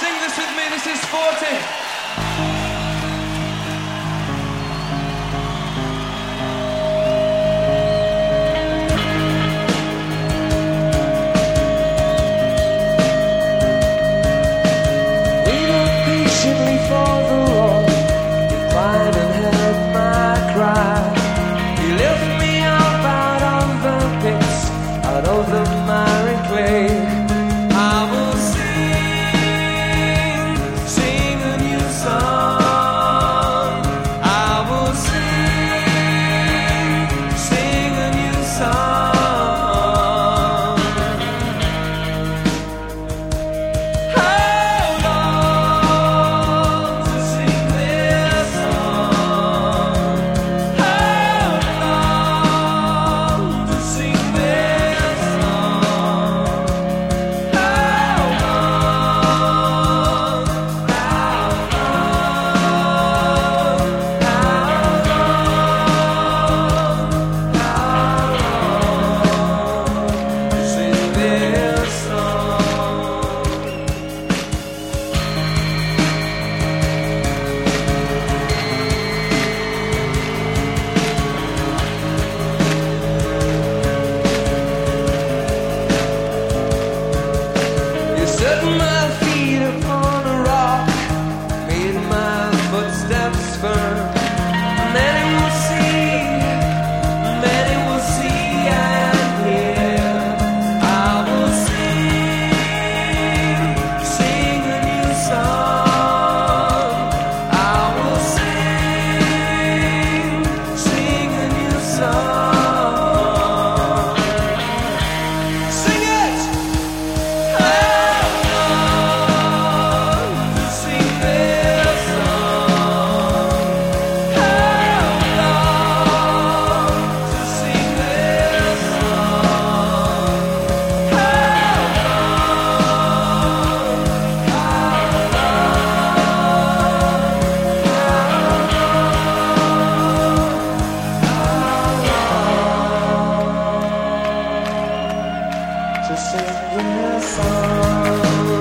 Sing this with me, this is 40. Waited patiently for the with a song.